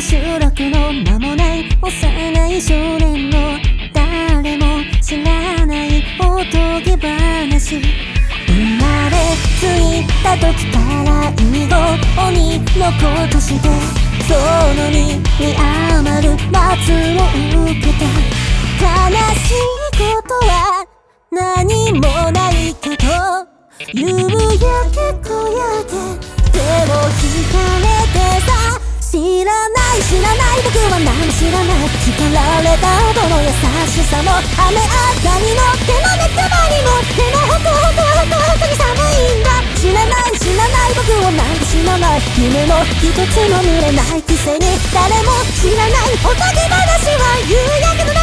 収録の間もない幼い少年の誰も知らないおとぎ話生まれついた時から囲碁鬼の子としてその身に余る罰を受けた悲しいことは何もないけど夕焼け小焼け知らない僕は何も知らない。叱られたどの優しさも雨上がりの手の熱まにも手のほとほとほとほとに寒いんだ知らない知らない。僕を何も知らない。夢も一つも見れないくせに。誰も知らない。おとぎ話は夕焼けの